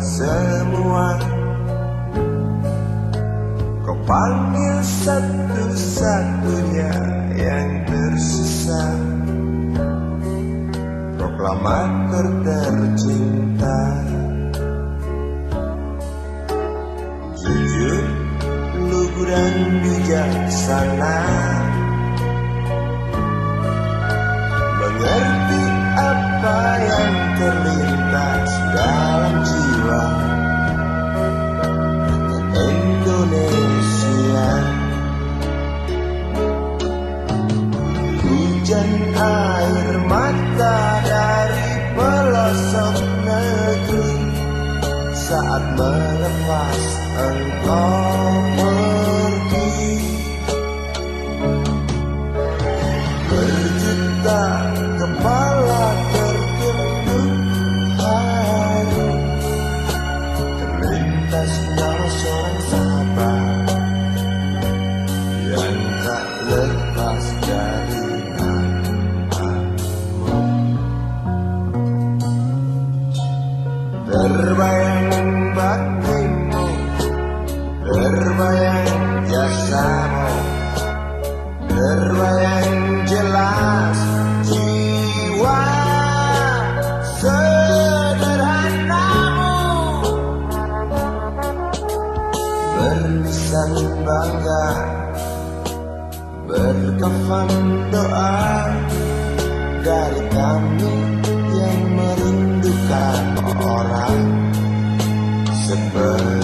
semua. Kau panggil satu-satunya yang tersisa. Proklamator tercinta. Jujur, lugu dan bijaksana Hujan air mata dari pelosok negeri. Saat melepas engkau pergi. Berjuta kepala tertunduk haru Terlintas nyawa seorang Terbayang jasamu Terbayang jelas jiwa sederhanamu. Berlisan bangga Berkafan doa Dari kami yang merindukan orang Sepertimu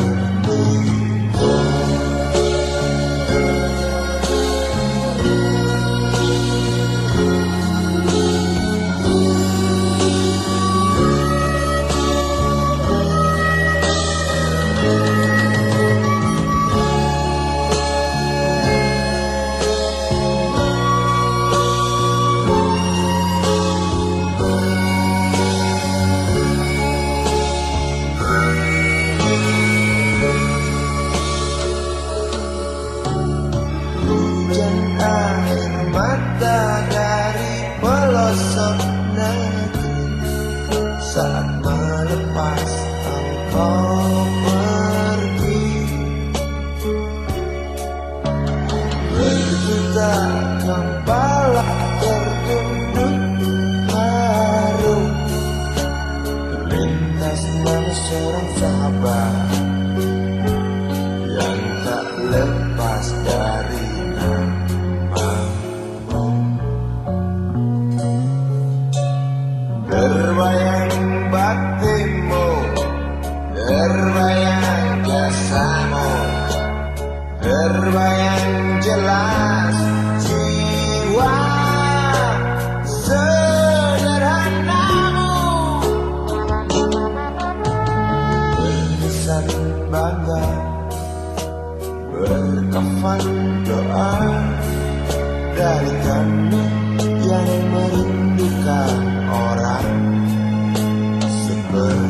Saat melepas engkau pergi. Berjuta kepala tertunduk haru. Terlintas nama seorang sahabat Yang tak lepas besar bangga Berkafan doa dari kami yang merindukan orang seperti